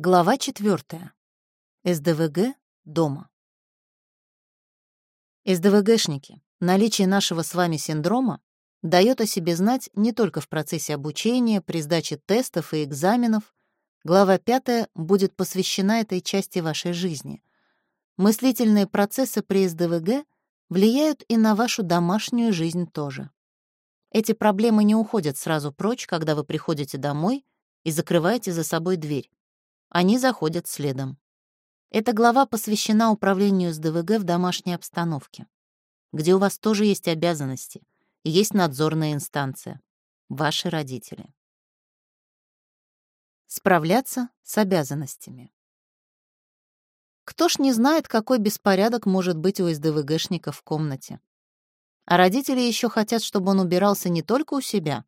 Глава 4. СДВГ дома. СДВГшники, наличие нашего с вами синдрома дает о себе знать не только в процессе обучения, при сдаче тестов и экзаменов. Глава 5 будет посвящена этой части вашей жизни. Мыслительные процессы при СДВГ влияют и на вашу домашнюю жизнь тоже. Эти проблемы не уходят сразу прочь, когда вы приходите домой и закрываете за собой дверь они заходят следом. Эта глава посвящена управлению с ДВГ в домашней обстановке, где у вас тоже есть обязанности и есть надзорная инстанция — ваши родители. Справляться с обязанностями. Кто ж не знает, какой беспорядок может быть у СДВГшника в комнате? А родители еще хотят, чтобы он убирался не только у себя,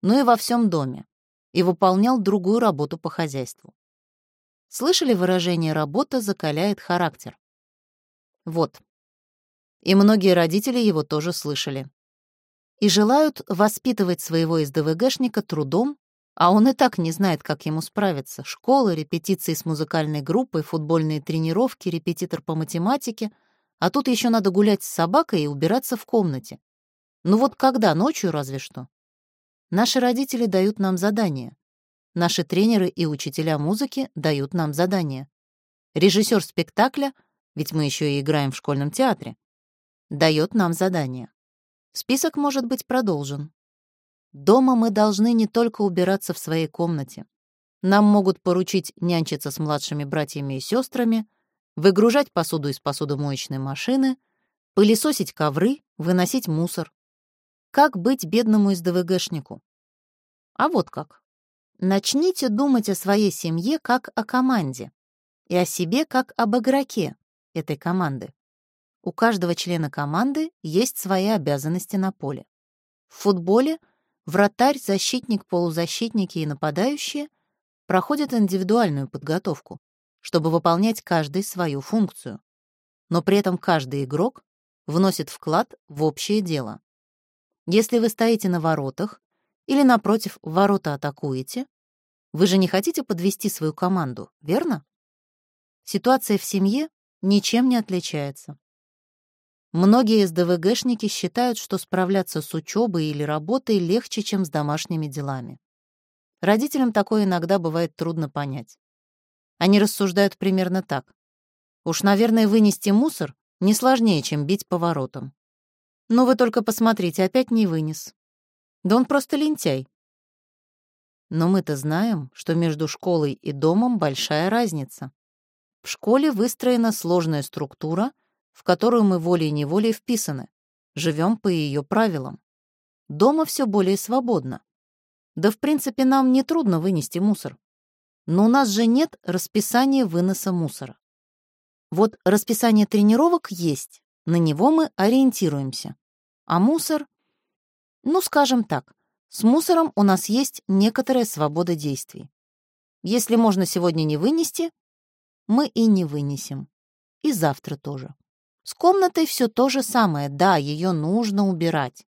но и во всем доме и выполнял другую работу по хозяйству. Слышали выражение «работа закаляет характер»? Вот. И многие родители его тоже слышали. И желают воспитывать своего СДВГшника трудом, а он и так не знает, как ему справиться. Школа, репетиции с музыкальной группой, футбольные тренировки, репетитор по математике. А тут еще надо гулять с собакой и убираться в комнате. Ну вот когда, ночью разве что. Наши родители дают нам задание. Наши тренеры и учителя музыки дают нам задания. Режиссер спектакля, ведь мы еще и играем в школьном театре, дает нам задания. Список может быть продолжен. Дома мы должны не только убираться в своей комнате. Нам могут поручить нянчиться с младшими братьями и сестрами, выгружать посуду из посудомоечной машины, пылесосить ковры, выносить мусор. Как быть бедному СДВГшнику? А вот как. Начните думать о своей семье как о команде и о себе как об игроке этой команды. У каждого члена команды есть свои обязанности на поле. В футболе вратарь, защитник, полузащитники и нападающие проходят индивидуальную подготовку, чтобы выполнять каждый свою функцию. Но при этом каждый игрок вносит вклад в общее дело. Если вы стоите на воротах или, напротив, ворота атакуете, вы же не хотите подвести свою команду, верно? Ситуация в семье ничем не отличается. Многие СДВГшники считают, что справляться с учебой или работой легче, чем с домашними делами. Родителям такое иногда бывает трудно понять. Они рассуждают примерно так. Уж, наверное, вынести мусор не сложнее, чем бить поворотом. Но вы только посмотрите, опять не вынес. Да он просто лентяй. Но мы-то знаем, что между школой и домом большая разница. В школе выстроена сложная структура, в которую мы волей-неволей вписаны, живем по ее правилам. Дома все более свободно. Да, в принципе, нам не трудно вынести мусор. Но у нас же нет расписания выноса мусора. Вот расписание тренировок есть, на него мы ориентируемся. А мусор, ну, скажем так, с мусором у нас есть некоторая свобода действий. Если можно сегодня не вынести, мы и не вынесем. И завтра тоже. С комнатой все то же самое. Да, ее нужно убирать.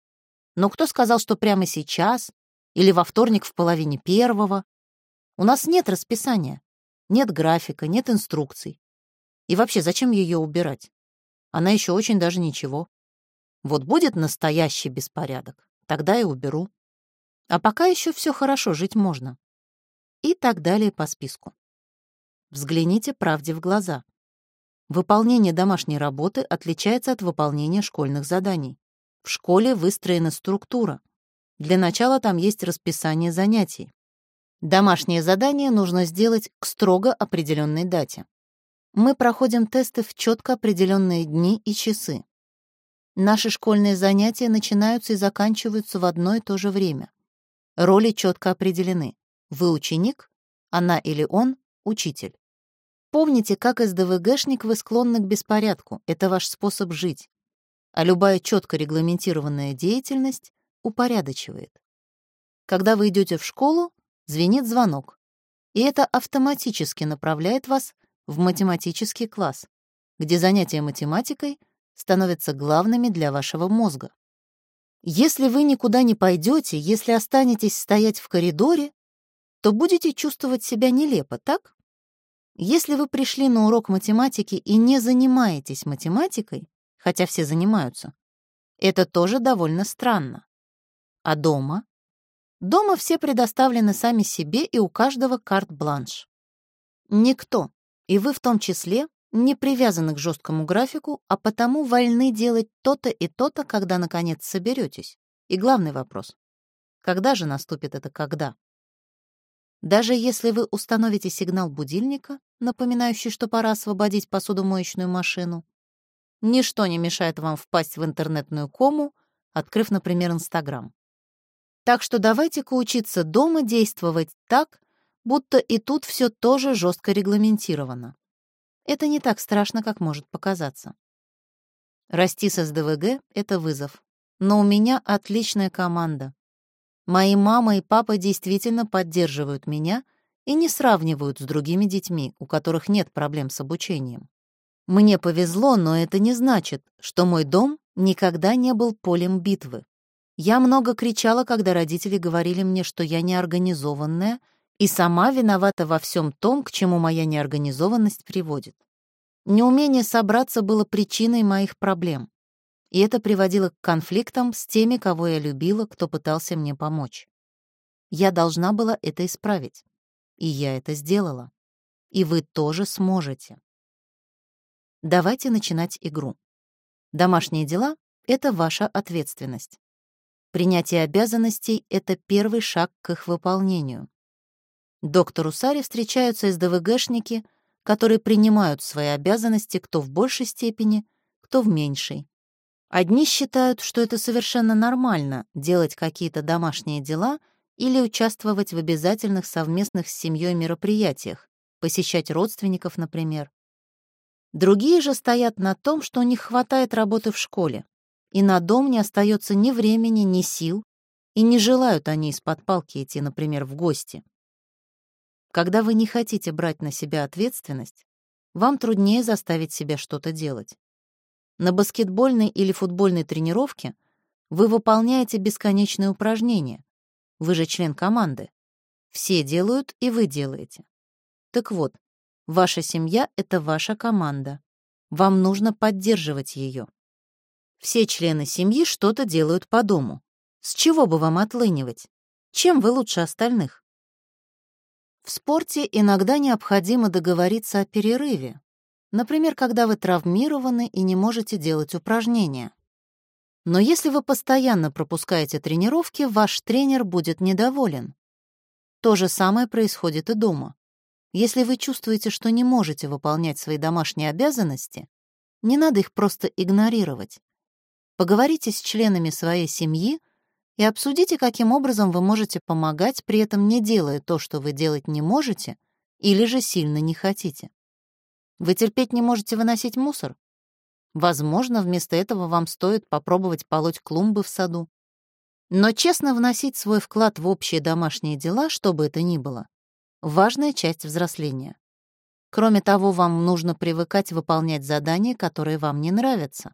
Но кто сказал, что прямо сейчас или во вторник в половине первого? У нас нет расписания, нет графика, нет инструкций. И вообще, зачем ее убирать? Она еще очень даже ничего. Вот будет настоящий беспорядок, тогда и уберу. А пока еще все хорошо, жить можно. И так далее по списку. Взгляните правде в глаза. Выполнение домашней работы отличается от выполнения школьных заданий. В школе выстроена структура. Для начала там есть расписание занятий. Домашнее задание нужно сделать к строго определенной дате. Мы проходим тесты в четко определенные дни и часы. Наши школьные занятия начинаются и заканчиваются в одно и то же время. Роли четко определены. Вы ученик, она или он — учитель. Помните, как СДВГшник вы склонны к беспорядку, это ваш способ жить. А любая четко регламентированная деятельность упорядочивает. Когда вы идете в школу, звенит звонок, и это автоматически направляет вас в математический класс, где занятия математикой становятся главными для вашего мозга. Если вы никуда не пойдете, если останетесь стоять в коридоре, то будете чувствовать себя нелепо, так? Если вы пришли на урок математики и не занимаетесь математикой, хотя все занимаются, это тоже довольно странно. А дома? Дома все предоставлены сами себе, и у каждого карт-бланш. Никто, и вы в том числе, не привязаны к жесткому графику, а потому вольны делать то-то и то-то, когда, наконец, соберетесь. И главный вопрос — когда же наступит это «когда»? Даже если вы установите сигнал будильника, напоминающий, что пора освободить посудомоечную машину, ничто не мешает вам впасть в интернетную кому, открыв, например, Инстаграм. Так что давайте-ка учиться дома действовать так, будто и тут все тоже жестко регламентировано. Это не так страшно, как может показаться. Расти с СДВГ — это вызов. Но у меня отличная команда. Мои мама и папа действительно поддерживают меня и не сравнивают с другими детьми, у которых нет проблем с обучением. Мне повезло, но это не значит, что мой дом никогда не был полем битвы. Я много кричала, когда родители говорили мне, что я неорганизованная — и сама виновата во всем том, к чему моя неорганизованность приводит. Неумение собраться было причиной моих проблем, и это приводило к конфликтам с теми, кого я любила, кто пытался мне помочь. Я должна была это исправить, и я это сделала. И вы тоже сможете. Давайте начинать игру. Домашние дела — это ваша ответственность. Принятие обязанностей — это первый шаг к их выполнению. Доктору Саре встречаются СДВГшники, которые принимают свои обязанности кто в большей степени, кто в меньшей. Одни считают, что это совершенно нормально — делать какие-то домашние дела или участвовать в обязательных совместных с семьей мероприятиях, посещать родственников, например. Другие же стоят на том, что у них хватает работы в школе, и на дом не остается ни времени, ни сил, и не желают они из-под палки идти, например, в гости. Когда вы не хотите брать на себя ответственность, вам труднее заставить себя что-то делать. На баскетбольной или футбольной тренировке вы выполняете бесконечные упражнения. Вы же член команды. Все делают, и вы делаете. Так вот, ваша семья — это ваша команда. Вам нужно поддерживать ее. Все члены семьи что-то делают по дому. С чего бы вам отлынивать? Чем вы лучше остальных? В спорте иногда необходимо договориться о перерыве, например, когда вы травмированы и не можете делать упражнения. Но если вы постоянно пропускаете тренировки, ваш тренер будет недоволен. То же самое происходит и дома. Если вы чувствуете, что не можете выполнять свои домашние обязанности, не надо их просто игнорировать. Поговорите с членами своей семьи и обсудите, каким образом вы можете помогать, при этом не делая то, что вы делать не можете, или же сильно не хотите. Вы терпеть не можете выносить мусор? Возможно, вместо этого вам стоит попробовать полоть клумбы в саду. Но честно вносить свой вклад в общие домашние дела, что бы это ни было, важная часть взросления. Кроме того, вам нужно привыкать выполнять задания, которые вам не нравятся.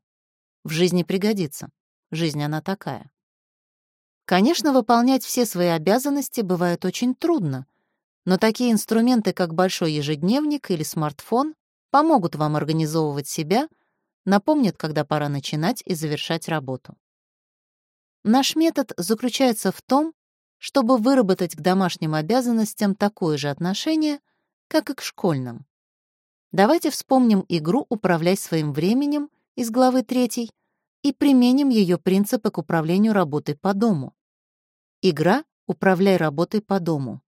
В жизни пригодится. Жизнь она такая. Конечно, выполнять все свои обязанности бывает очень трудно, но такие инструменты, как большой ежедневник или смартфон, помогут вам организовывать себя, напомнят, когда пора начинать и завершать работу. Наш метод заключается в том, чтобы выработать к домашним обязанностям такое же отношение, как и к школьным. Давайте вспомним игру «Управляй своим временем» из главы 3 и применим ее принципы к управлению работой по дому. Игра «Управляй работой по дому».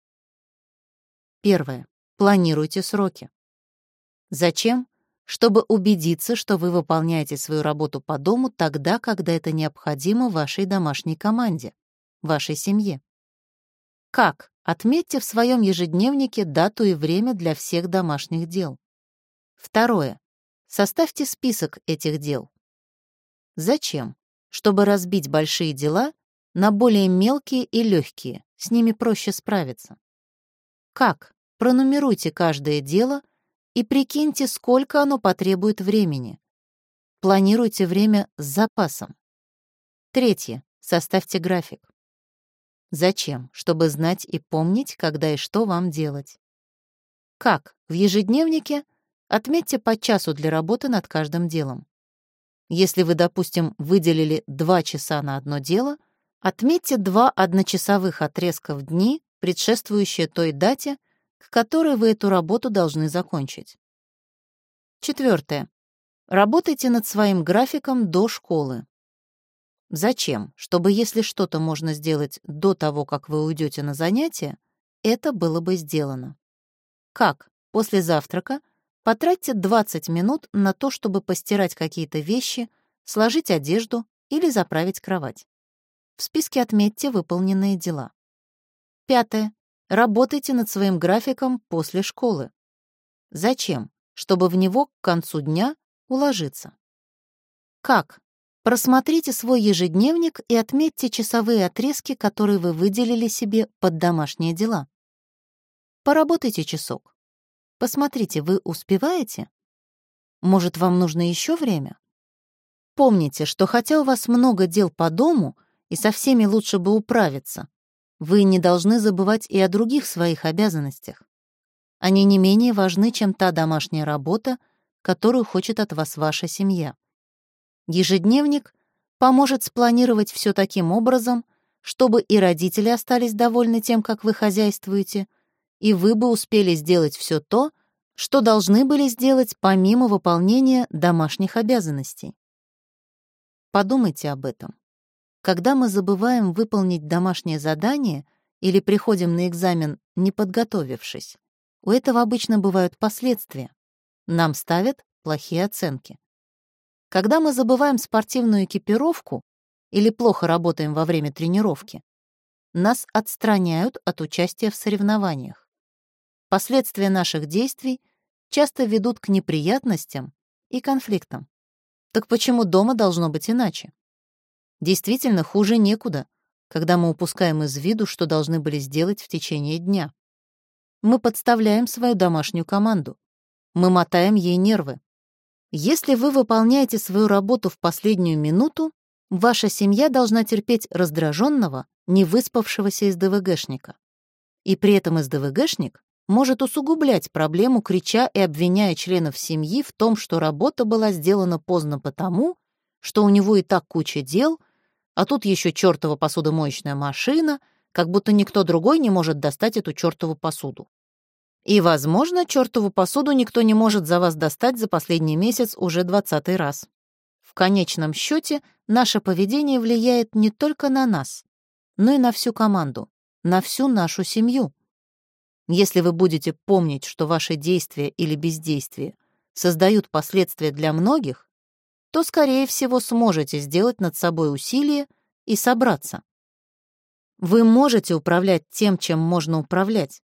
Первое. Планируйте сроки. Зачем? Чтобы убедиться, что вы выполняете свою работу по дому тогда, когда это необходимо вашей домашней команде, вашей семье. Как? Отметьте в своем ежедневнике дату и время для всех домашних дел. Второе. Составьте список этих дел. Зачем? Чтобы разбить большие дела на более мелкие и легкие, с ними проще справиться. Как? Пронумеруйте каждое дело и прикиньте, сколько оно потребует времени. Планируйте время с запасом. Третье. Составьте график. Зачем? Чтобы знать и помнить, когда и что вам делать. Как? В ежедневнике отметьте по часу для работы над каждым делом. Если вы, допустим, выделили 2 часа на одно дело, отметьте два одночасовых отрезка в дни, предшествующие той дате, к которой вы эту работу должны закончить. Четвертое. Работайте над своим графиком до школы. Зачем? Чтобы если что-то можно сделать до того, как вы уйдете на занятия, это было бы сделано. Как? После завтрака потратьте 20 минут на то, чтобы постирать какие-то вещи, сложить одежду или заправить кровать. В списке отметьте выполненные дела. Пятое. Работайте над своим графиком после школы. Зачем? Чтобы в него к концу дня уложиться. Как? Просмотрите свой ежедневник и отметьте часовые отрезки, которые вы выделили себе под домашние дела. Поработайте часок. Посмотрите, вы успеваете? Может, вам нужно еще время? Помните, что хотя у вас много дел по дому, и со всеми лучше бы управиться, вы не должны забывать и о других своих обязанностях. Они не менее важны, чем та домашняя работа, которую хочет от вас ваша семья. Ежедневник поможет спланировать все таким образом, чтобы и родители остались довольны тем, как вы хозяйствуете, и вы бы успели сделать все то, что должны были сделать помимо выполнения домашних обязанностей. Подумайте об этом. Когда мы забываем выполнить домашнее задание или приходим на экзамен, не подготовившись, у этого обычно бывают последствия. Нам ставят плохие оценки. Когда мы забываем спортивную экипировку или плохо работаем во время тренировки, нас отстраняют от участия в соревнованиях. Последствия наших действий часто ведут к неприятностям и конфликтам. Так почему дома должно быть иначе? Действительно, хуже некуда, когда мы упускаем из виду, что должны были сделать в течение дня. Мы подставляем свою домашнюю команду. Мы мотаем ей нервы. Если вы выполняете свою работу в последнюю минуту, ваша семья должна терпеть раздраженного, невыспавшегося СДВГшника. И при этом СДВГшник может усугублять проблему, крича и обвиняя членов семьи в том, что работа была сделана поздно потому, что у него и так куча дел, а тут еще чертова посудомоечная машина, как будто никто другой не может достать эту чертову посуду. И, возможно, чертову посуду никто не может за вас достать за последний месяц уже двадцатый раз. В конечном счете, наше поведение влияет не только на нас, но и на всю команду, на всю нашу семью. Если вы будете помнить, что ваши действия или бездействие создают последствия для многих, то, скорее всего, сможете сделать над собой усилие и собраться. Вы можете управлять тем, чем можно управлять,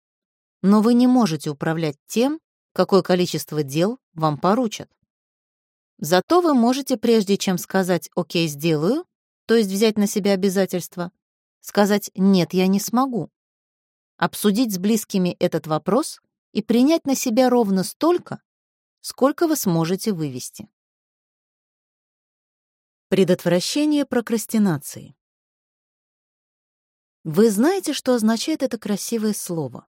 но вы не можете управлять тем, какое количество дел вам поручат. Зато вы можете, прежде чем сказать «Окей, сделаю», то есть взять на себя обязательства, сказать «Нет, я не смогу», обсудить с близкими этот вопрос и принять на себя ровно столько, сколько вы сможете вывести. Предотвращение прокрастинации. Вы знаете, что означает это красивое слово?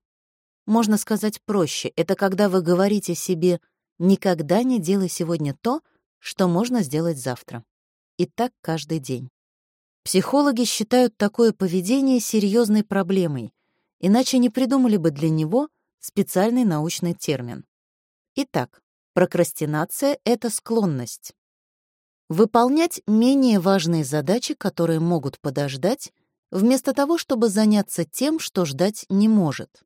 Можно сказать проще, это когда вы говорите себе «никогда не делай сегодня то, что можно сделать завтра». И так каждый день. Психологи считают такое поведение серьезной проблемой, иначе не придумали бы для него специальный научный термин. Итак, прокрастинация — это склонность Выполнять менее важные задачи, которые могут подождать, вместо того, чтобы заняться тем, что ждать не может.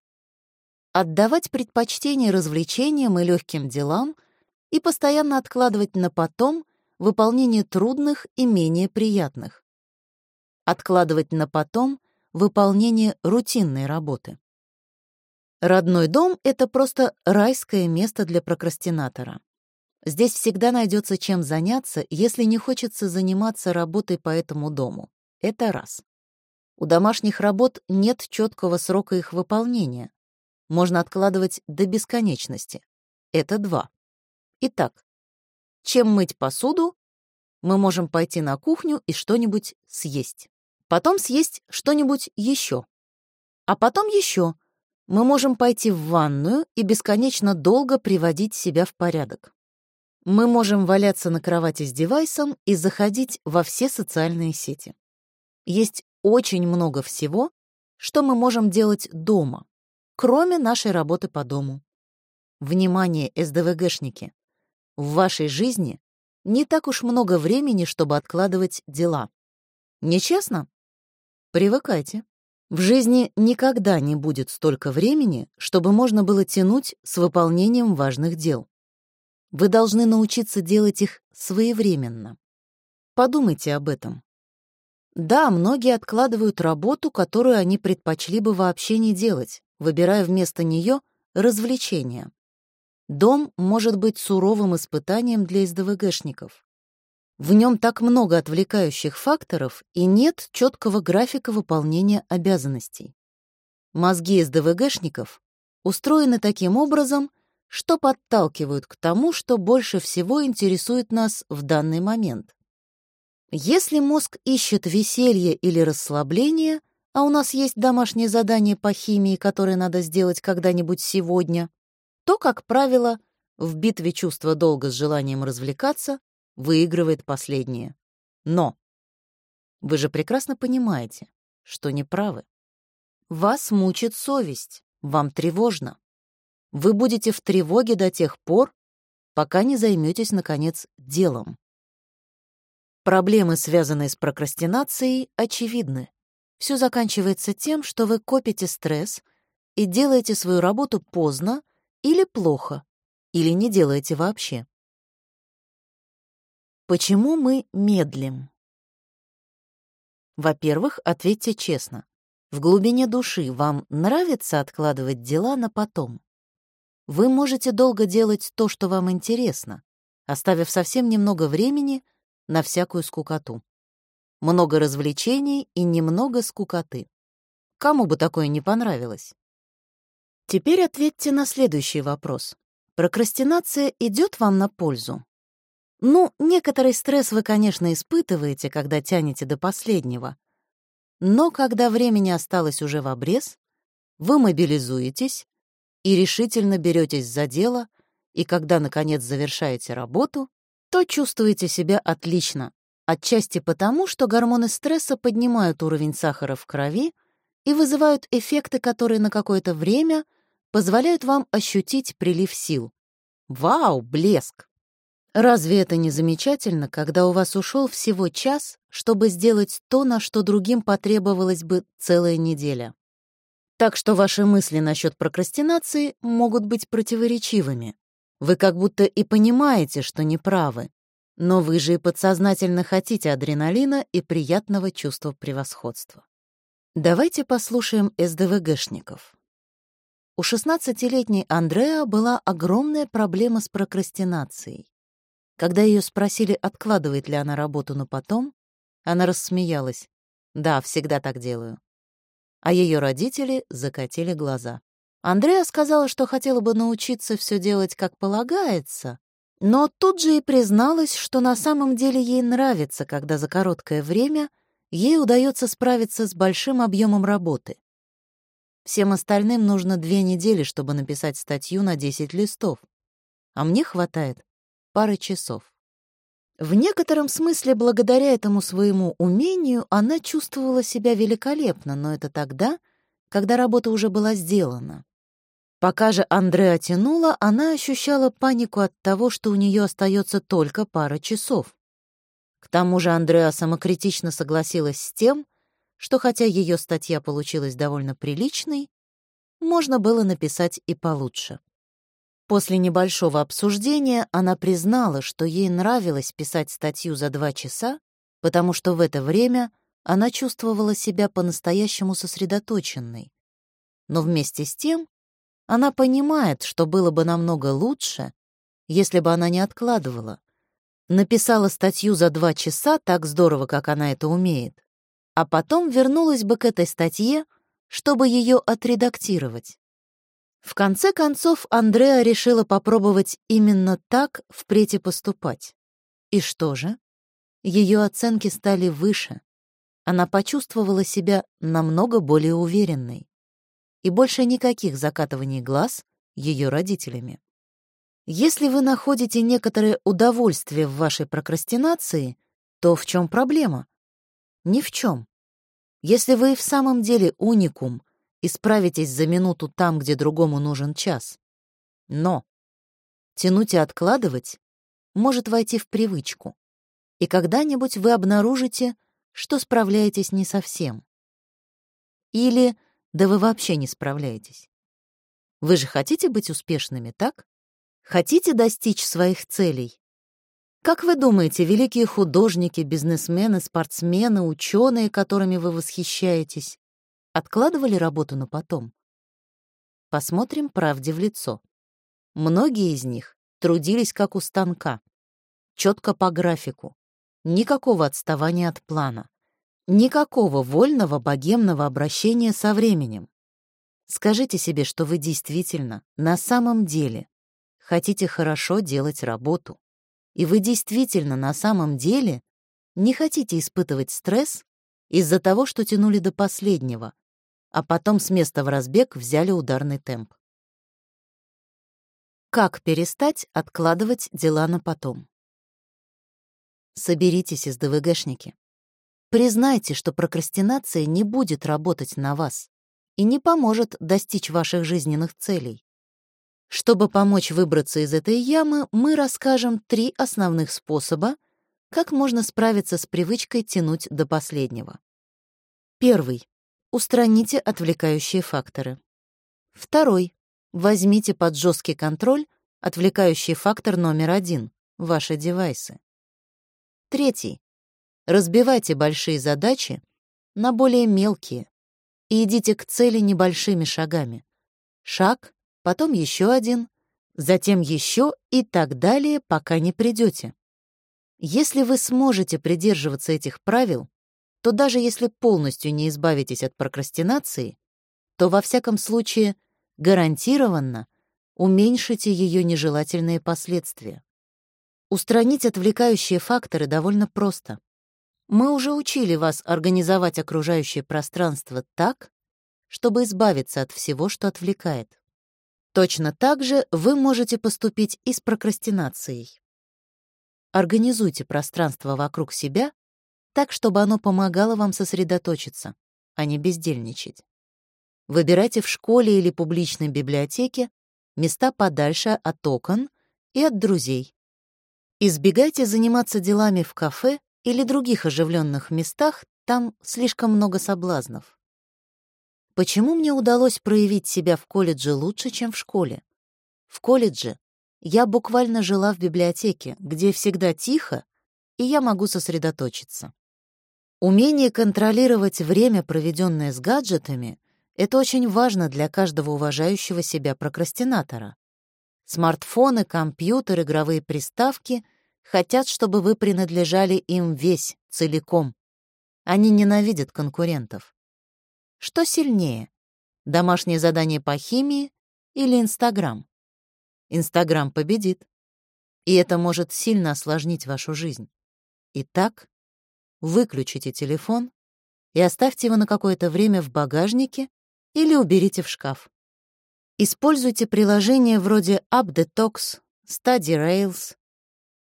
Отдавать предпочтение развлечениям и легким делам и постоянно откладывать на потом выполнение трудных и менее приятных. Откладывать на потом выполнение рутинной работы. Родной дом — это просто райское место для прокрастинатора. Здесь всегда найдется чем заняться, если не хочется заниматься работой по этому дому. Это раз. У домашних работ нет четкого срока их выполнения. Можно откладывать до бесконечности. Это два. Итак, чем мыть посуду, мы можем пойти на кухню и что-нибудь съесть. Потом съесть что-нибудь еще. А потом еще. Мы можем пойти в ванную и бесконечно долго приводить себя в порядок. Мы можем валяться на кровати с девайсом и заходить во все социальные сети. Есть очень много всего, что мы можем делать дома, кроме нашей работы по дому. Внимание, СДВГшники! В вашей жизни не так уж много времени, чтобы откладывать дела. Нечестно? Привыкайте. В жизни никогда не будет столько времени, чтобы можно было тянуть с выполнением важных дел. Вы должны научиться делать их своевременно. Подумайте об этом. Да, многие откладывают работу, которую они предпочли бы вообще не делать, выбирая вместо нее развлечения. Дом может быть суровым испытанием для СДВГшников. В нем так много отвлекающих факторов и нет четкого графика выполнения обязанностей. Мозги СДВГшников устроены таким образом, что подталкивают к тому, что больше всего интересует нас в данный момент. Если мозг ищет веселье или расслабление, а у нас есть домашнее задание по химии, которое надо сделать когда-нибудь сегодня, то, как правило, в битве чувства долга с желанием развлекаться выигрывает последнее. Но вы же прекрасно понимаете, что не правы. Вас мучит совесть, вам тревожно. Вы будете в тревоге до тех пор, пока не займетесь, наконец, делом. Проблемы, связанные с прокрастинацией, очевидны. Все заканчивается тем, что вы копите стресс и делаете свою работу поздно или плохо, или не делаете вообще. Почему мы медлим? Во-первых, ответьте честно. В глубине души вам нравится откладывать дела на потом? Вы можете долго делать то, что вам интересно, оставив совсем немного времени на всякую скукоту. Много развлечений и немного скукоты. Кому бы такое не понравилось? Теперь ответьте на следующий вопрос. Прокрастинация идет вам на пользу? Ну, некоторый стресс вы, конечно, испытываете, когда тянете до последнего. Но когда времени осталось уже в обрез, вы мобилизуетесь и решительно беретесь за дело, и когда, наконец, завершаете работу, то чувствуете себя отлично, отчасти потому, что гормоны стресса поднимают уровень сахара в крови и вызывают эффекты, которые на какое-то время позволяют вам ощутить прилив сил. Вау, блеск! Разве это не замечательно, когда у вас ушел всего час, чтобы сделать то, на что другим потребовалась бы целая неделя? Так что ваши мысли насчет прокрастинации могут быть противоречивыми. Вы как будто и понимаете, что не правы, но вы же и подсознательно хотите адреналина и приятного чувства превосходства. Давайте послушаем СДВГшников. У 16-летней Андреа была огромная проблема с прокрастинацией. Когда ее спросили, откладывает ли она работу на потом, она рассмеялась. «Да, всегда так делаю». А ее родители закатили глаза. Андреа сказала, что хотела бы научиться все делать как полагается, но тут же и призналась, что на самом деле ей нравится, когда за короткое время ей удается справиться с большим объемом работы. Всем остальным нужно две недели, чтобы написать статью на 10 листов, а мне хватает пары часов. В некотором смысле, благодаря этому своему умению, она чувствовала себя великолепно, но это тогда, когда работа уже была сделана. Пока же Андреа тянула, она ощущала панику от того, что у нее остается только пара часов. К тому же Андреа самокритично согласилась с тем, что хотя ее статья получилась довольно приличной, можно было написать и получше. После небольшого обсуждения она признала, что ей нравилось писать статью за два часа, потому что в это время она чувствовала себя по-настоящему сосредоточенной. Но вместе с тем она понимает, что было бы намного лучше, если бы она не откладывала. Написала статью за два часа так здорово, как она это умеет, а потом вернулась бы к этой статье, чтобы ее отредактировать. В конце концов, Андреа решила попробовать именно так впредь и поступать. И что же? Ее оценки стали выше. Она почувствовала себя намного более уверенной. и больше никаких закатываний глаз ее родителями. Если вы находите некоторое удовольствие в вашей прокрастинации, то в чем проблема? Ни в чем. Если вы в самом деле уникум и справитесь за минуту там, где другому нужен час. Но тянуть и откладывать может войти в привычку, и когда-нибудь вы обнаружите, что справляетесь не совсем. Или да вы вообще не справляетесь. Вы же хотите быть успешными, так? Хотите достичь своих целей? Как вы думаете, великие художники, бизнесмены, спортсмены, ученые, которыми вы восхищаетесь, откладывали работу на потом? Посмотрим правде в лицо. Многие из них трудились как у станка, четко по графику, никакого отставания от плана, никакого вольного богемного обращения со временем. Скажите себе, что вы действительно, на самом деле, хотите хорошо делать работу. И вы действительно на самом деле не хотите испытывать стресс из-за того, что тянули до последнего, а потом с места в разбег взяли ударный темп. Как перестать откладывать дела на потом? Соберитесь, СДВГшники. Признайте, что прокрастинация не будет работать на вас и не поможет достичь ваших жизненных целей. Чтобы помочь выбраться из этой ямы, мы расскажем три основных способа, как можно справиться с привычкой тянуть до последнего. Первый. Устраните отвлекающие факторы. Второй. Возьмите под жесткий контроль отвлекающий фактор номер один — ваши девайсы. Третий. Разбивайте большие задачи на более мелкие и идите к цели небольшими шагами. Шаг потом еще один, затем еще и так далее, пока не придете. Если вы сможете придерживаться этих правил, то даже если полностью не избавитесь от прокрастинации, то во всяком случае гарантированно уменьшите ее нежелательные последствия. Устранить отвлекающие факторы довольно просто. Мы уже учили вас организовать окружающее пространство так, чтобы избавиться от всего, что отвлекает. Точно так же вы можете поступить и с прокрастинацией. Организуйте пространство вокруг себя так, чтобы оно помогало вам сосредоточиться, а не бездельничать. Выбирайте в школе или публичной библиотеке места подальше от окон и от друзей. Избегайте заниматься делами в кафе или других оживленных местах, там слишком много соблазнов. Почему мне удалось проявить себя в колледже лучше, чем в школе? В колледже я буквально жила в библиотеке, где всегда тихо, и я могу сосредоточиться. Умение контролировать время, проведенное с гаджетами, это очень важно для каждого уважающего себя прокрастинатора. Смартфоны, компьютер, игровые приставки хотят, чтобы вы принадлежали им весь, целиком. Они ненавидят конкурентов. Что сильнее? Домашнее задание по химии или Инстаграм? Инстаграм победит. И это может сильно осложнить вашу жизнь. Итак, выключите телефон и оставьте его на какое-то время в багажнике или уберите в шкаф. Используйте приложения вроде AppDetox, StudyRails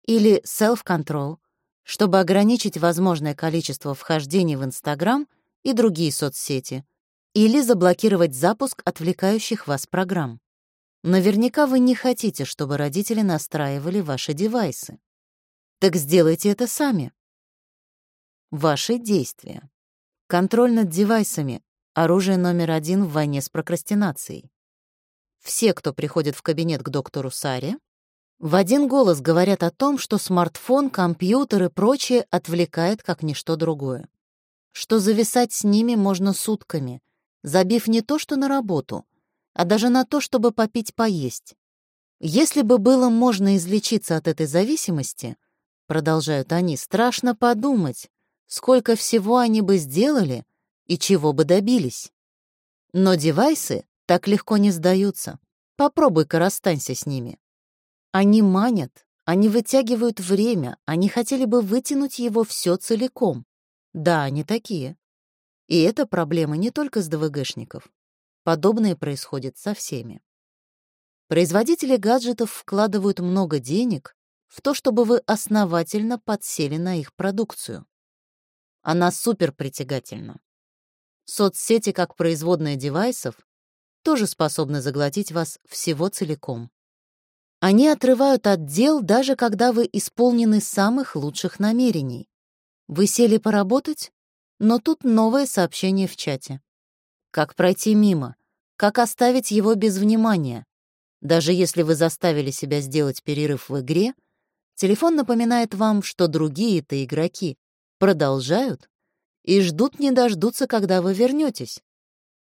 или Self-Control, чтобы ограничить возможное количество вхождений в Инстаграм и другие соцсети, или заблокировать запуск отвлекающих вас программ. Наверняка вы не хотите, чтобы родители настраивали ваши девайсы. Так сделайте это сами. Ваши действия. Контроль над девайсами — оружие номер один в войне с прокрастинацией. Все, кто приходит в кабинет к доктору Саре, в один голос говорят о том, что смартфон, компьютер и прочее отвлекает как ничто другое что зависать с ними можно сутками, забив не то что на работу, а даже на то, чтобы попить поесть. Если бы было можно излечиться от этой зависимости, продолжают они, страшно подумать, сколько всего они бы сделали и чего бы добились. Но девайсы так легко не сдаются. Попробуй-ка расстанься с ними. Они манят, они вытягивают время, они хотели бы вытянуть его все целиком. Да, они такие. И это проблема не только с ДВГшников. Подобное происходит со всеми. Производители гаджетов вкладывают много денег в то, чтобы вы основательно подсели на их продукцию. Она супер притягательна. Соцсети, как производная девайсов, тоже способны заглотить вас всего целиком. Они отрывают от дел, даже когда вы исполнены самых лучших намерений. Вы сели поработать, но тут новое сообщение в чате. Как пройти мимо? Как оставить его без внимания? Даже если вы заставили себя сделать перерыв в игре, телефон напоминает вам, что другие-то игроки продолжают и ждут не дождутся, когда вы вернетесь.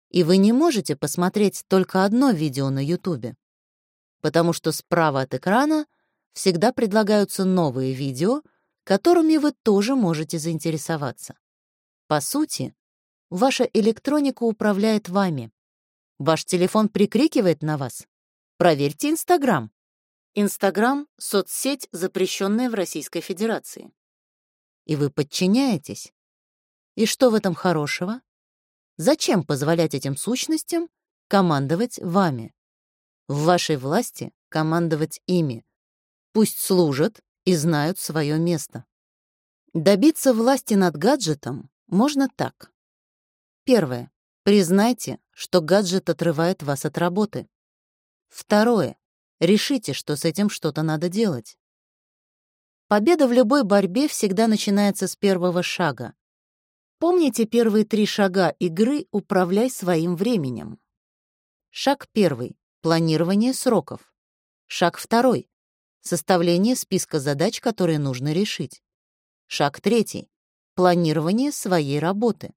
И вы не можете посмотреть только одно видео на Ютубе, потому что справа от экрана всегда предлагаются новые видео, которыми вы тоже можете заинтересоваться. По сути, ваша электроника управляет вами. Ваш телефон прикрикивает на вас. Проверьте Инстаграм. Инстаграм — соцсеть, запрещенная в Российской Федерации. И вы подчиняетесь. И что в этом хорошего? Зачем позволять этим сущностям командовать вами? В вашей власти командовать ими. Пусть служат и знают свое место. Добиться власти над гаджетом можно так. Первое. Признайте, что гаджет отрывает вас от работы. Второе. Решите, что с этим что-то надо делать. Победа в любой борьбе всегда начинается с первого шага. Помните первые три шага игры «Управляй своим временем». Шаг первый — планирование сроков. Шаг второй — составление списка задач, которые нужно решить. Шаг третий — планирование своей работы.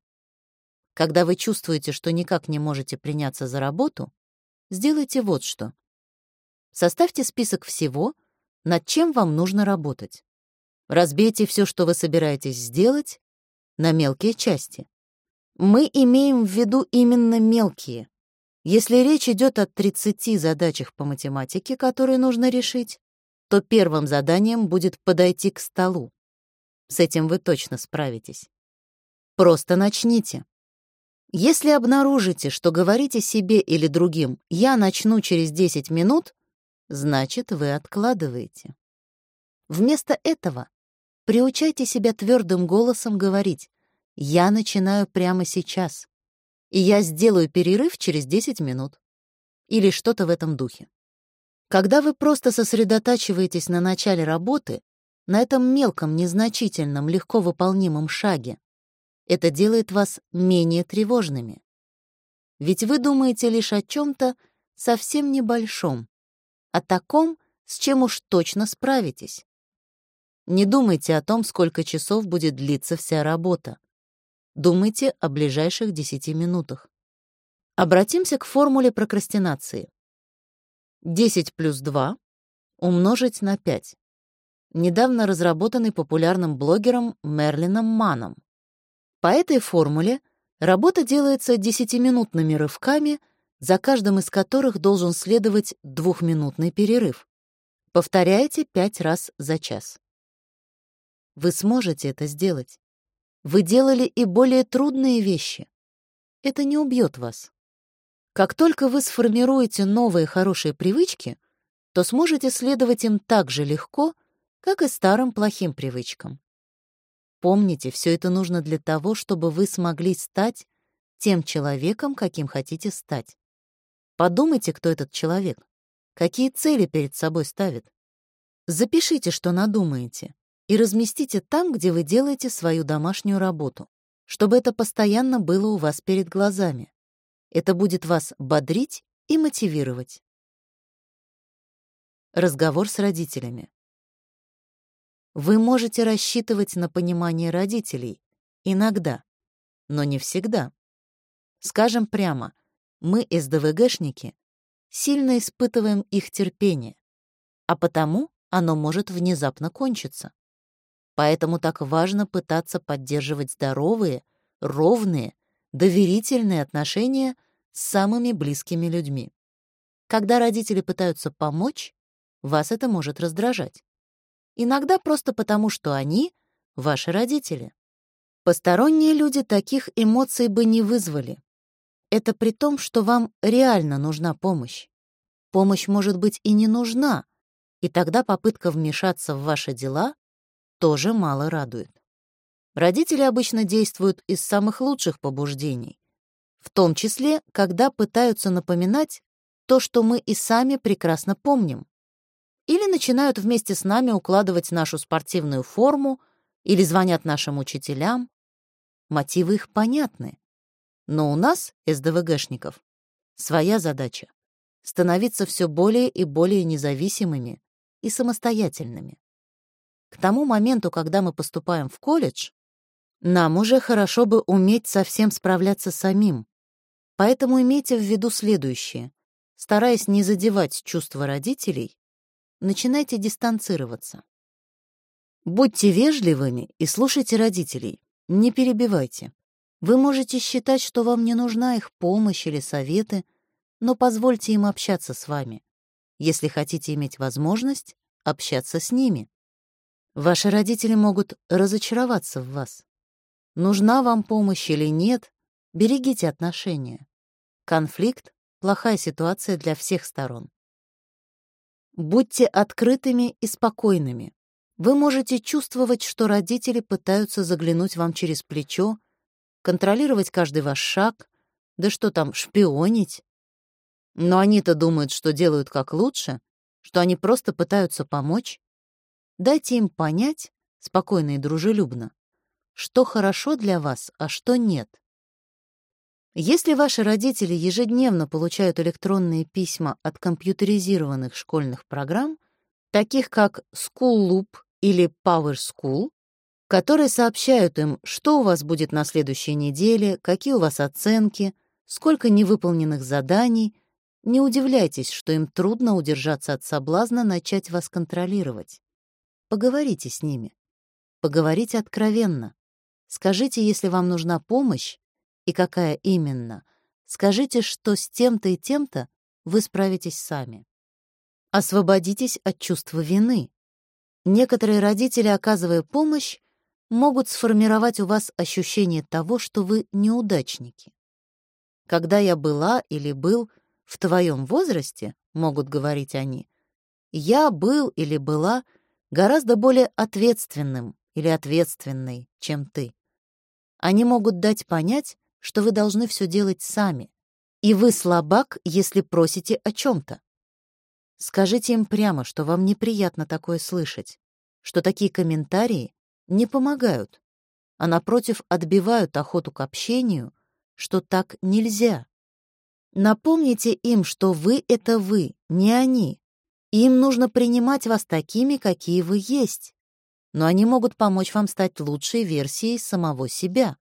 Когда вы чувствуете, что никак не можете приняться за работу, сделайте вот что. Составьте список всего, над чем вам нужно работать. Разбейте все, что вы собираетесь сделать, на мелкие части. Мы имеем в виду именно мелкие. Если речь идет о 30 задачах по математике, которые нужно решить, то первым заданием будет подойти к столу. С этим вы точно справитесь. Просто начните. Если обнаружите, что говорите себе или другим «я начну через 10 минут», значит, вы откладываете. Вместо этого приучайте себя твердым голосом говорить «я начинаю прямо сейчас», и я сделаю перерыв через 10 минут. Или что-то в этом духе. Когда вы просто сосредотачиваетесь на начале работы, на этом мелком, незначительном, легко выполнимом шаге, это делает вас менее тревожными. Ведь вы думаете лишь о чем-то совсем небольшом, о таком, с чем уж точно справитесь. Не думайте о том, сколько часов будет длиться вся работа. Думайте о ближайших 10 минутах. Обратимся к формуле прокрастинации. 10 плюс 2 умножить на 5. Недавно разработанный популярным блогером Мерлином Маном. По этой формуле работа делается десятиминутными рывками, за каждым из которых должен следовать двухминутный перерыв. Повторяйте пять раз за час. Вы сможете это сделать. Вы делали и более трудные вещи. Это не убьет вас. Как только вы сформируете новые хорошие привычки, то сможете следовать им так же легко, как и старым плохим привычкам. Помните, все это нужно для того, чтобы вы смогли стать тем человеком, каким хотите стать. Подумайте, кто этот человек, какие цели перед собой ставит. Запишите, что надумаете, и разместите там, где вы делаете свою домашнюю работу, чтобы это постоянно было у вас перед глазами. Это будет вас бодрить и мотивировать. Разговор с родителями. Вы можете рассчитывать на понимание родителей. Иногда. Но не всегда. Скажем прямо, мы, СДВГшники, сильно испытываем их терпение, а потому оно может внезапно кончиться. Поэтому так важно пытаться поддерживать здоровые, ровные, доверительные отношения с самыми близкими людьми. Когда родители пытаются помочь, вас это может раздражать. Иногда просто потому, что они — ваши родители. Посторонние люди таких эмоций бы не вызвали. Это при том, что вам реально нужна помощь. Помощь может быть и не нужна, и тогда попытка вмешаться в ваши дела тоже мало радует. Родители обычно действуют из самых лучших побуждений, в том числе, когда пытаются напоминать то, что мы и сами прекрасно помним. Или начинают вместе с нами укладывать нашу спортивную форму, или звонят нашим учителям. Мотивы их понятны. Но у нас, СДВГшников, своя задача — становиться все более и более независимыми и самостоятельными. К тому моменту, когда мы поступаем в колледж, нам уже хорошо бы уметь совсем справляться самим. Поэтому имейте в виду следующее. Стараясь не задевать чувства родителей, начинайте дистанцироваться. Будьте вежливыми и слушайте родителей, не перебивайте. Вы можете считать, что вам не нужна их помощь или советы, но позвольте им общаться с вами, если хотите иметь возможность общаться с ними. Ваши родители могут разочароваться в вас. Нужна вам помощь или нет, берегите отношения. Конфликт — плохая ситуация для всех сторон. Будьте открытыми и спокойными. Вы можете чувствовать, что родители пытаются заглянуть вам через плечо, контролировать каждый ваш шаг, да что там, шпионить. Но они-то думают, что делают как лучше, что они просто пытаются помочь. Дайте им понять, спокойно и дружелюбно, что хорошо для вас, а что нет. Если ваши родители ежедневно получают электронные письма от компьютеризированных школьных программ, таких как School Loop или Power School, которые сообщают им, что у вас будет на следующей неделе, какие у вас оценки, сколько невыполненных заданий, не удивляйтесь, что им трудно удержаться от соблазна начать вас контролировать. Поговорите с ними. Поговорите откровенно. Скажите, если вам нужна помощь, и какая именно. Скажите, что с тем-то и тем-то вы справитесь сами. Освободитесь от чувства вины. Некоторые родители, оказывая помощь, могут сформировать у вас ощущение того, что вы неудачники. Когда я была или был в твоем возрасте, могут говорить они, я был или была гораздо более ответственным или ответственной, чем ты. Они могут дать понять, что вы должны все делать сами, и вы слабак, если просите о чем-то. Скажите им прямо, что вам неприятно такое слышать, что такие комментарии не помогают, а напротив отбивают охоту к общению, что так нельзя. Напомните им, что вы — это вы, не они. Им нужно принимать вас такими, какие вы есть. Но они могут помочь вам стать лучшей версией самого себя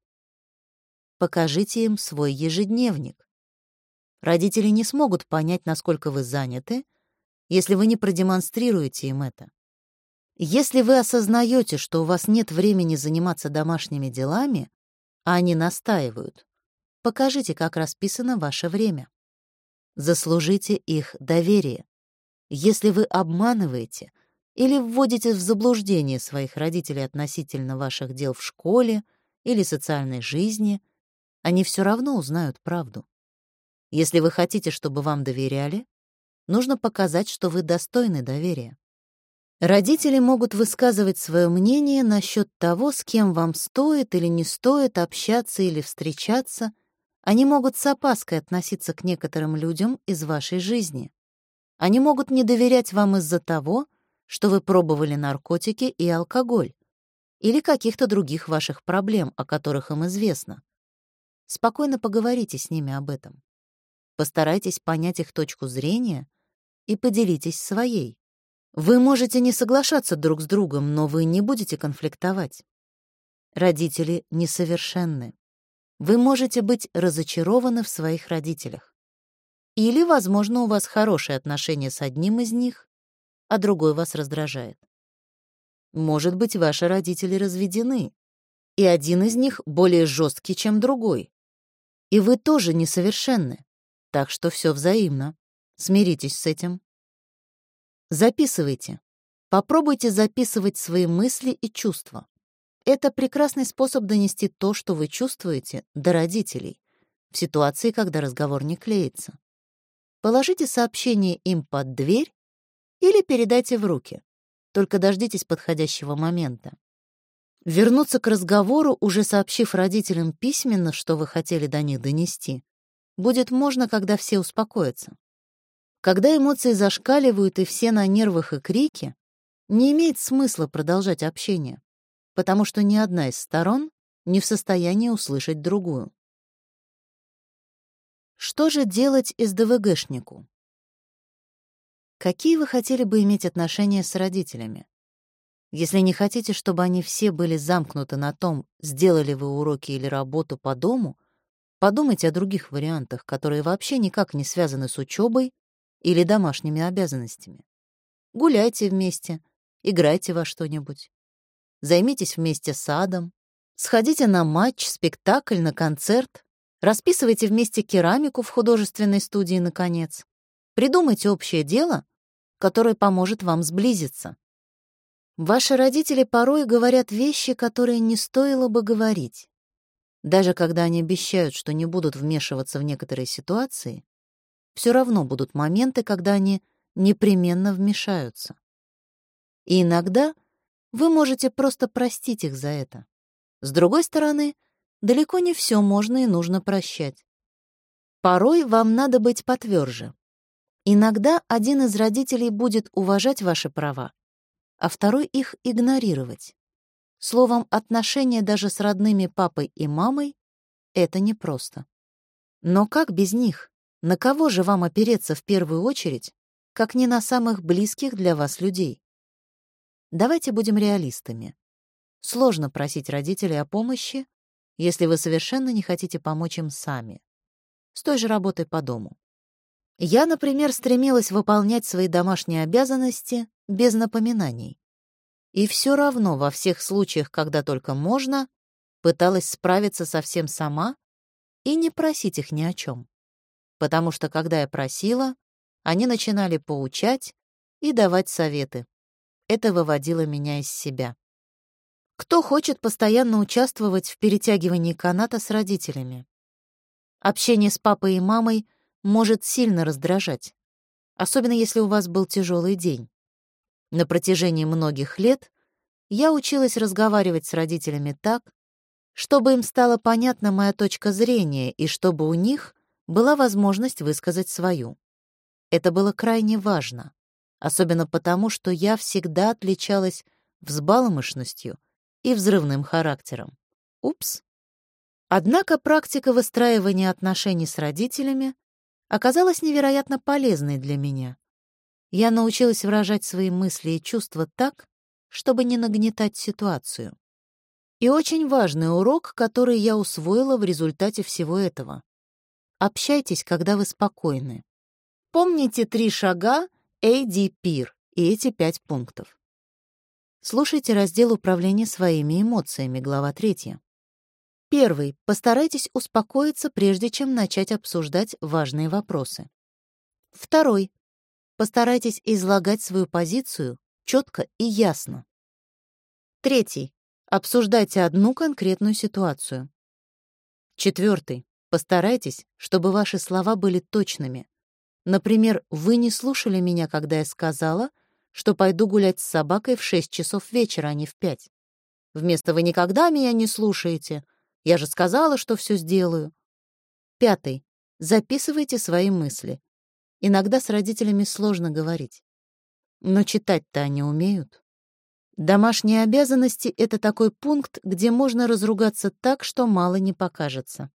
покажите им свой ежедневник. Родители не смогут понять, насколько вы заняты, если вы не продемонстрируете им это. Если вы осознаете, что у вас нет времени заниматься домашними делами, а они настаивают, покажите, как расписано ваше время. Заслужите их доверие. Если вы обманываете или вводите в заблуждение своих родителей относительно ваших дел в школе или социальной жизни, они все равно узнают правду. Если вы хотите, чтобы вам доверяли, нужно показать, что вы достойны доверия. Родители могут высказывать свое мнение насчет того, с кем вам стоит или не стоит общаться или встречаться. Они могут с опаской относиться к некоторым людям из вашей жизни. Они могут не доверять вам из-за того, что вы пробовали наркотики и алкоголь, или каких-то других ваших проблем, о которых им известно. Спокойно поговорите с ними об этом. Постарайтесь понять их точку зрения и поделитесь своей. Вы можете не соглашаться друг с другом, но вы не будете конфликтовать. Родители несовершенны. Вы можете быть разочарованы в своих родителях. Или, возможно, у вас хорошие отношения с одним из них, а другой вас раздражает. Может быть, ваши родители разведены, и один из них более жесткий, чем другой. И вы тоже несовершенны. Так что все взаимно. Смиритесь с этим. Записывайте. Попробуйте записывать свои мысли и чувства. Это прекрасный способ донести то, что вы чувствуете, до родителей. в ситуации, когда разговор не клеится. Положите сообщение им под дверь или передайте в руки. Только дождитесь подходящего момента. Вернуться к разговору, уже сообщив родителям письменно, что вы хотели до них донести, будет можно, когда все успокоятся. Когда эмоции зашкаливают и все на нервах и крике, не имеет смысла продолжать общение, потому что ни одна из сторон не в состоянии услышать другую. Что же делать СДВГшнику? Какие вы хотели бы иметь отношения с родителями? Если не хотите, чтобы они все были замкнуты на том, сделали вы уроки или работу по дому, подумайте о других вариантах, которые вообще никак не связаны с учебой или домашними обязанностями. Гуляйте вместе, играйте во что-нибудь. Займитесь вместе садом, сходите на матч, спектакль, на концерт, расписывайте вместе керамику в художественной студии, наконец. Придумайте общее дело, которое поможет вам сблизиться. Ваши родители порой говорят вещи, которые не стоило бы говорить. Даже когда они обещают, что не будут вмешиваться в некоторые ситуации, все равно будут моменты, когда они непременно вмешаются. И иногда вы можете просто простить их за это. С другой стороны, далеко не все можно и нужно прощать. Порой вам надо быть потверже. Иногда один из родителей будет уважать ваши права, а второй их игнорировать. Словом, отношения даже с родными папой и мамой — это непросто. Но как без них? На кого же вам опереться в первую очередь, как не на самых близких для вас людей? Давайте будем реалистами. Сложно просить родителей о помощи, если вы совершенно не хотите помочь им сами. С той же работой по дому. Я, например, стремилась выполнять свои домашние обязанности без напоминаний. И все равно во всех случаях, когда только можно, пыталась справиться совсем сама и не просить их ни о чем. Потому что, когда я просила, они начинали поучать и давать советы, это выводило меня из себя. Кто хочет постоянно участвовать в перетягивании каната с родителями? Общение с папой и мамой может сильно раздражать, особенно если у вас был тяжелый день. На протяжении многих лет я училась разговаривать с родителями так, чтобы им стала понятна моя точка зрения и чтобы у них была возможность высказать свою. Это было крайне важно особенно потому, что я всегда отличалась взбаломышностью и взрывным характером. Упс. Однако практика выстраивания отношений с родителями оказалась невероятно полезной для меня. Я научилась выражать свои мысли и чувства так, чтобы не нагнетать ситуацию. И очень важный урок, который я усвоила в результате всего этого. Общайтесь, когда вы спокойны. Помните три шага, AD-PIR и эти пять пунктов. Слушайте раздел «Управление своими эмоциями», глава 3. Первый. Постарайтесь успокоиться, прежде чем начать обсуждать важные вопросы. Второй. Постарайтесь излагать свою позицию четко и ясно. Третий. Обсуждайте одну конкретную ситуацию. Четвертый. Постарайтесь, чтобы ваши слова были точными, Например, вы не слушали меня, когда я сказала, что пойду гулять с собакой в 6 часов вечера, а не в 5. Вместо «вы никогда меня не слушаете», я же сказала, что все сделаю. Пятый. Записывайте свои мысли. Иногда с родителями сложно говорить. Но читать-то они умеют. Домашние обязанности — это такой пункт, где можно разругаться так, что мало не покажется.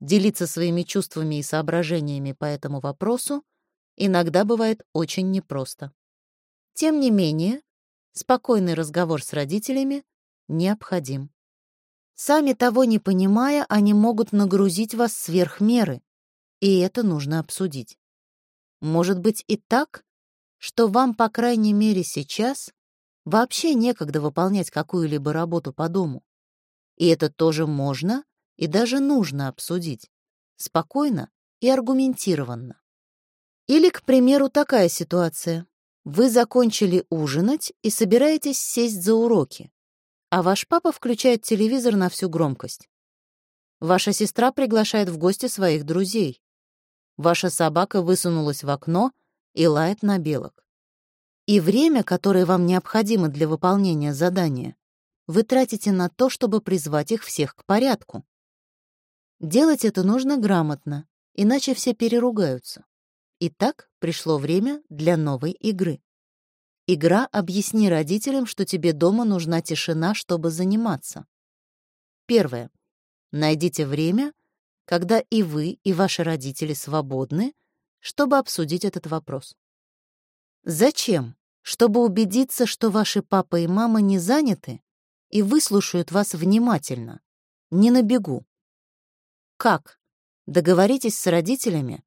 Делиться своими чувствами и соображениями по этому вопросу иногда бывает очень непросто. Тем не менее, спокойный разговор с родителями необходим. Сами того не понимая, они могут нагрузить вас сверх меры, и это нужно обсудить. Может быть и так, что вам, по крайней мере сейчас, вообще некогда выполнять какую-либо работу по дому. И это тоже можно и даже нужно обсудить. Спокойно и аргументированно. Или, к примеру, такая ситуация. Вы закончили ужинать и собираетесь сесть за уроки, а ваш папа включает телевизор на всю громкость. Ваша сестра приглашает в гости своих друзей. Ваша собака высунулась в окно и лает на белок. И время, которое вам необходимо для выполнения задания, вы тратите на то, чтобы призвать их всех к порядку. Делать это нужно грамотно, иначе все переругаются. Итак, пришло время для новой игры. Игра «Объясни родителям, что тебе дома нужна тишина, чтобы заниматься». Первое. Найдите время, когда и вы, и ваши родители свободны, чтобы обсудить этот вопрос. Зачем? Чтобы убедиться, что ваши папа и мама не заняты и выслушают вас внимательно, не на бегу. Как? Договоритесь с родителями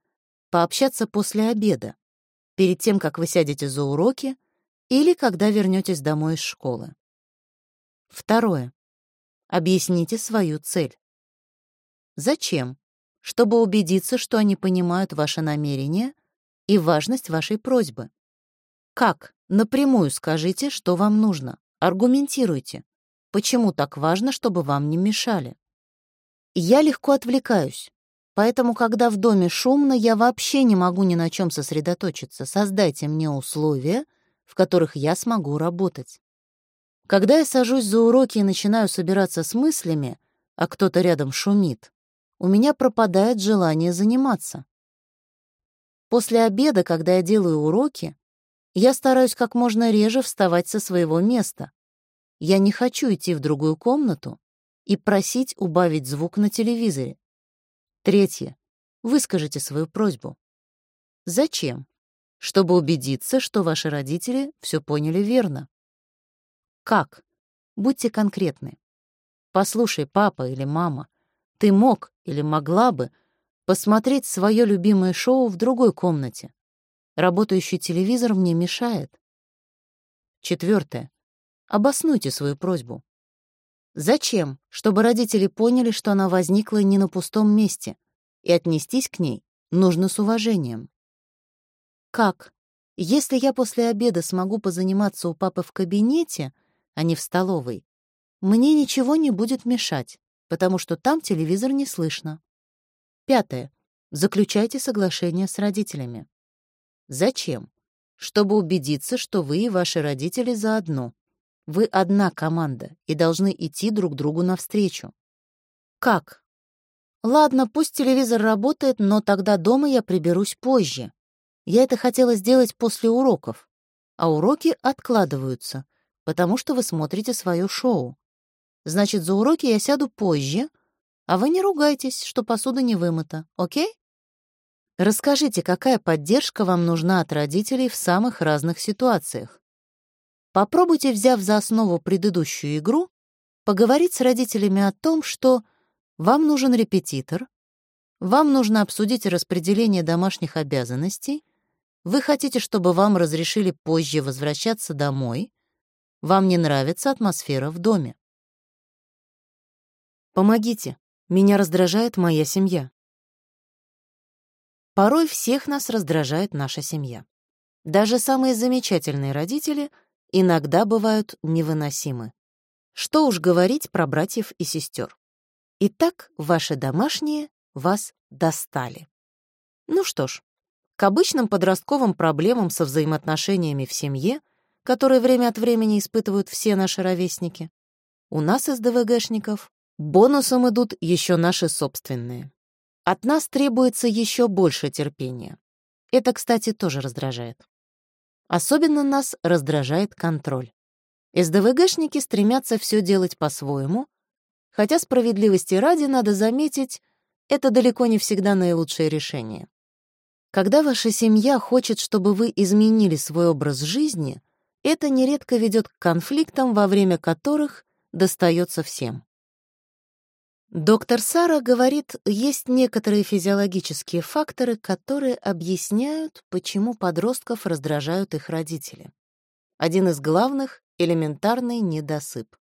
пообщаться после обеда, перед тем, как вы сядете за уроки или когда вернетесь домой из школы. Второе. Объясните свою цель. Зачем? Чтобы убедиться, что они понимают ваше намерение и важность вашей просьбы. Как? Напрямую скажите, что вам нужно. Аргументируйте. Почему так важно, чтобы вам не мешали? Я легко отвлекаюсь, поэтому, когда в доме шумно, я вообще не могу ни на чем сосредоточиться. Создайте мне условия, в которых я смогу работать. Когда я сажусь за уроки и начинаю собираться с мыслями, а кто-то рядом шумит, у меня пропадает желание заниматься. После обеда, когда я делаю уроки, я стараюсь как можно реже вставать со своего места. Я не хочу идти в другую комнату и просить убавить звук на телевизоре. Третье. Выскажите свою просьбу. Зачем? Чтобы убедиться, что ваши родители все поняли верно. Как? Будьте конкретны. Послушай, папа или мама, ты мог или могла бы посмотреть свое любимое шоу в другой комнате. Работающий телевизор мне мешает. Четвертое. Обоснуйте свою просьбу. Зачем? Чтобы родители поняли, что она возникла не на пустом месте, и отнестись к ней нужно с уважением. Как? Если я после обеда смогу позаниматься у папы в кабинете, а не в столовой, мне ничего не будет мешать потому что там телевизор не слышно. Пятое. Заключайте соглашение с родителями. Зачем? Чтобы убедиться, что вы и ваши родители заодно. Вы одна команда и должны идти друг другу навстречу. Как? Ладно, пусть телевизор работает, но тогда дома я приберусь позже. Я это хотела сделать после уроков. А уроки откладываются, потому что вы смотрите свое шоу. Значит, за уроки я сяду позже, а вы не ругайтесь, что посуда не вымыта, окей? Расскажите, какая поддержка вам нужна от родителей в самых разных ситуациях. Попробуйте, взяв за основу предыдущую игру, поговорить с родителями о том, что вам нужен репетитор, вам нужно обсудить распределение домашних обязанностей, вы хотите, чтобы вам разрешили позже возвращаться домой, вам не нравится атмосфера в доме. Помогите, меня раздражает моя семья. Порой всех нас раздражает наша семья. Даже самые замечательные родители иногда бывают невыносимы. Что уж говорить про братьев и сестер. Итак, ваши домашние вас достали. Ну что ж, к обычным подростковым проблемам со взаимоотношениями в семье, которые время от времени испытывают все наши ровесники, у нас, из ДВГшников, Бонусом идут еще наши собственные. От нас требуется еще больше терпения. Это, кстати, тоже раздражает. Особенно нас раздражает контроль. СДВГшники стремятся все делать по-своему, хотя справедливости ради, надо заметить, это далеко не всегда наилучшее решение. Когда ваша семья хочет, чтобы вы изменили свой образ жизни, это нередко ведет к конфликтам, во время которых достается всем. Доктор Сара говорит, есть некоторые физиологические факторы, которые объясняют, почему подростков раздражают их родители. Один из главных — элементарный недосып.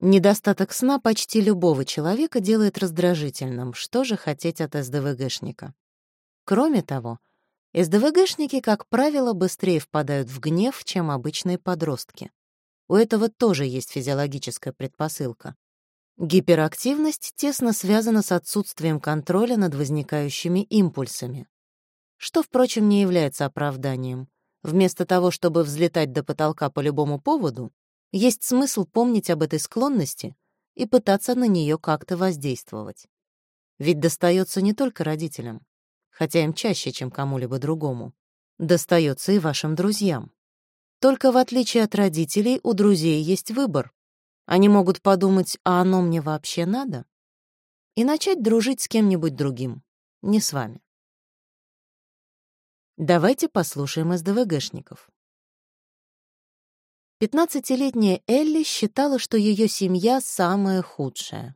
Недостаток сна почти любого человека делает раздражительным, что же хотеть от СДВГшника. Кроме того, СДВГшники, как правило, быстрее впадают в гнев, чем обычные подростки. У этого тоже есть физиологическая предпосылка. Гиперактивность тесно связана с отсутствием контроля над возникающими импульсами, что, впрочем, не является оправданием. Вместо того, чтобы взлетать до потолка по любому поводу, есть смысл помнить об этой склонности и пытаться на нее как-то воздействовать. Ведь достается не только родителям, хотя им чаще, чем кому-либо другому. Достается и вашим друзьям. Только в отличие от родителей, у друзей есть выбор. Они могут подумать, а оно мне вообще надо? И начать дружить с кем-нибудь другим, не с вами. Давайте послушаем СДВГшников. Пятнадцатилетняя Элли считала, что ее семья самая худшая.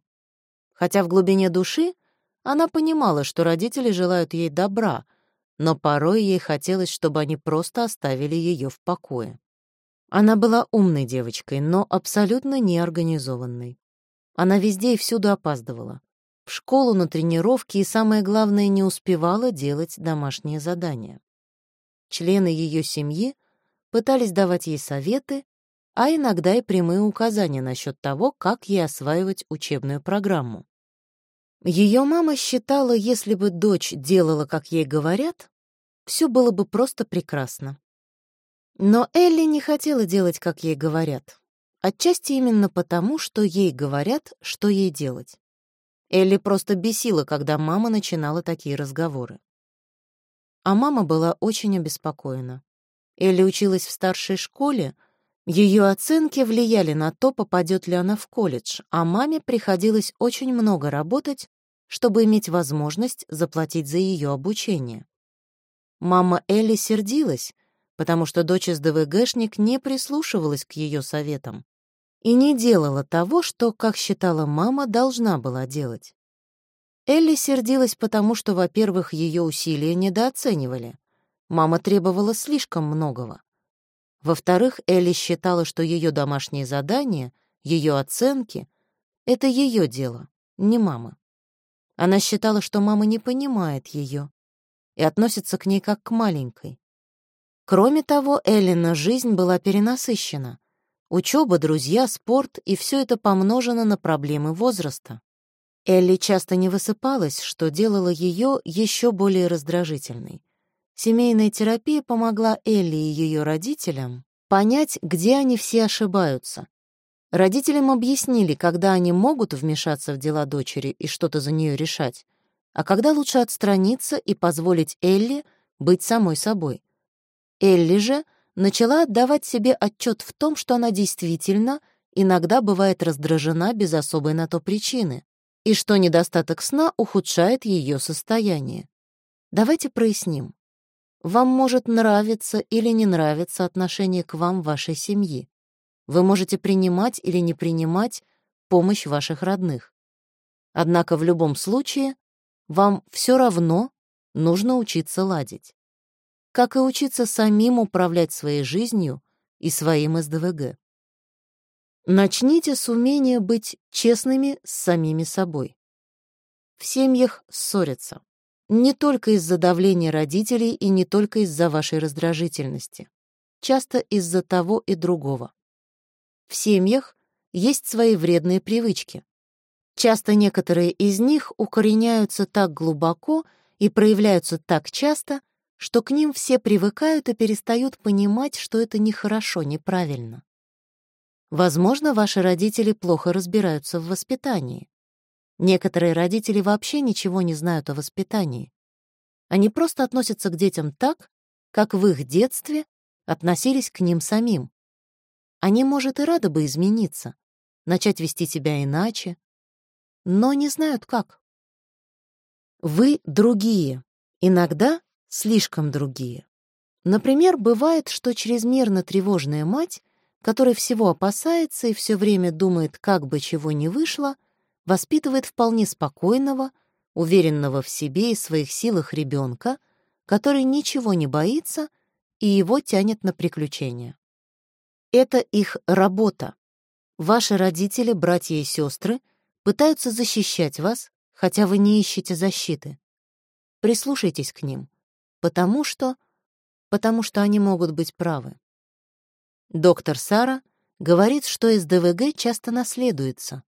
Хотя в глубине души она понимала, что родители желают ей добра, но порой ей хотелось, чтобы они просто оставили ее в покое. Она была умной девочкой, но абсолютно неорганизованной. Она везде и всюду опаздывала. В школу, на тренировки и, самое главное, не успевала делать домашние задания. Члены ее семьи пытались давать ей советы, а иногда и прямые указания насчет того, как ей осваивать учебную программу. Ее мама считала, если бы дочь делала, как ей говорят, все было бы просто прекрасно. Но Элли не хотела делать, как ей говорят. Отчасти именно потому, что ей говорят, что ей делать. Элли просто бесила, когда мама начинала такие разговоры. А мама была очень обеспокоена. Элли училась в старшей школе, ее оценки влияли на то, попадет ли она в колледж, а маме приходилось очень много работать, чтобы иметь возможность заплатить за ее обучение. Мама Элли сердилась, потому что дочь СДВГшник не прислушивалась к ее советам и не делала того, что, как считала мама, должна была делать. Элли сердилась потому, что, во-первых, ее усилия недооценивали. Мама требовала слишком многого. Во-вторых, Элли считала, что ее домашние задания, ее оценки — это ее дело, не мама. Она считала, что мама не понимает ее и относится к ней как к маленькой. Кроме того, Эллина жизнь была перенасыщена. Учеба, друзья, спорт и все это помножено на проблемы возраста. Элли часто не высыпалась, что делало ее еще более раздражительной. Семейная терапия помогла Элли и ее родителям понять, где они все ошибаются. Родителям объяснили, когда они могут вмешаться в дела дочери и что-то за нее решать, а когда лучше отстраниться и позволить Элли быть самой собой. Элли же начала отдавать себе отчет в том, что она действительно иногда бывает раздражена без особой на то причины, и что недостаток сна ухудшает ее состояние. Давайте проясним. Вам может нравиться или не нравиться отношение к вам вашей семьи. Вы можете принимать или не принимать помощь ваших родных. Однако в любом случае вам все равно нужно учиться ладить как и учиться самим управлять своей жизнью и своим СДВГ. Начните с умения быть честными с самими собой. В семьях ссорятся. Не только из-за давления родителей и не только из-за вашей раздражительности. Часто из-за того и другого. В семьях есть свои вредные привычки. Часто некоторые из них укореняются так глубоко и проявляются так часто, что к ним все привыкают и перестают понимать, что это нехорошо, неправильно. Возможно, ваши родители плохо разбираются в воспитании. Некоторые родители вообще ничего не знают о воспитании. Они просто относятся к детям так, как в их детстве относились к ним самим. Они, может, и рады бы измениться, начать вести себя иначе, но не знают как. Вы другие. Иногда слишком другие. Например, бывает, что чрезмерно тревожная мать, которая всего опасается и все время думает, как бы чего не вышло, воспитывает вполне спокойного, уверенного в себе и своих силах ребенка, который ничего не боится и его тянет на приключения. Это их работа. Ваши родители, братья и сестры пытаются защищать вас, хотя вы не ищете защиты. Прислушайтесь к ним потому что... потому что они могут быть правы. Доктор Сара говорит, что СДВГ часто наследуется.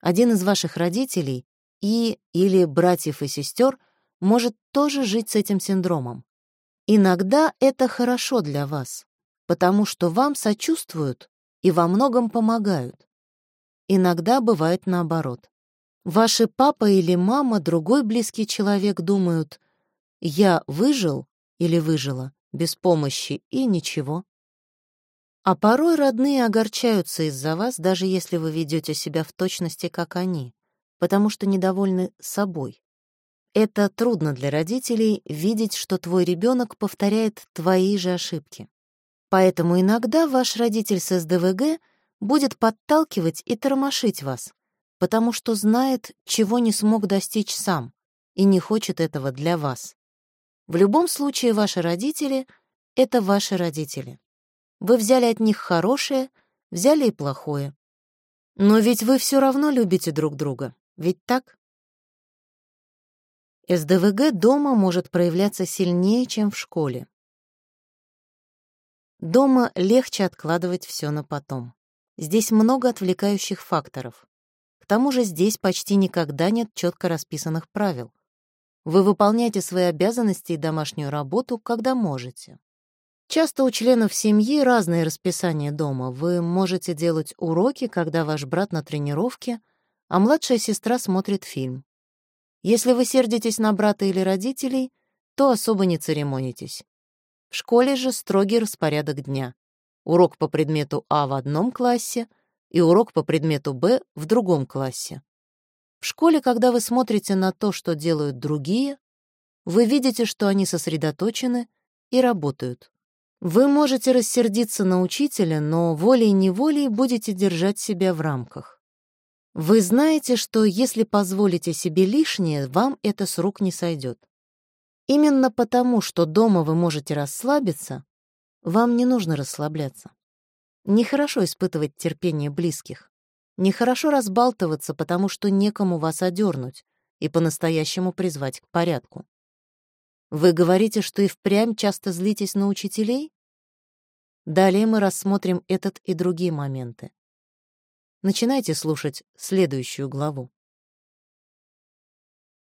один из ваших родителей и или братьев и сестер может тоже жить с этим синдромом. Иногда это хорошо для вас, потому что вам сочувствуют и во многом помогают. Иногда бывает наоборот. Ваши папа или мама, другой близкий человек думают «я выжил или выжила без помощи и ничего». А порой родные огорчаются из-за вас, даже если вы ведете себя в точности, как они, потому что недовольны собой. Это трудно для родителей видеть, что твой ребенок повторяет твои же ошибки. Поэтому иногда ваш родитель с СДВГ будет подталкивать и тормошить вас, потому что знает, чего не смог достичь сам, и не хочет этого для вас. В любом случае, ваши родители — это ваши родители. Вы взяли от них хорошее, взяли и плохое. Но ведь вы все равно любите друг друга, ведь так? СДВГ дома может проявляться сильнее, чем в школе. Дома легче откладывать все на потом. Здесь много отвлекающих факторов. К тому же здесь почти никогда нет четко расписанных правил. Вы выполняете свои обязанности и домашнюю работу, когда можете. Часто у членов семьи разные расписания дома. Вы можете делать уроки, когда ваш брат на тренировке, а младшая сестра смотрит фильм. Если вы сердитесь на брата или родителей, то особо не церемонитесь. В школе же строгий распорядок дня. Урок по предмету А в одном классе и урок по предмету Б в другом классе. В школе, когда вы смотрите на то, что делают другие, вы видите, что они сосредоточены и работают. Вы можете рассердиться на учителя, но волей-неволей будете держать себя в рамках. Вы знаете, что если позволите себе лишнее, вам это с рук не сойдет. Именно потому, что дома вы можете расслабиться, вам не нужно расслабляться. Нехорошо испытывать терпение близких. Нехорошо разбалтываться, потому что некому вас одернуть и по-настоящему призвать к порядку. Вы говорите, что и впрямь часто злитесь на учителей? Далее мы рассмотрим этот и другие моменты. Начинайте слушать следующую главу.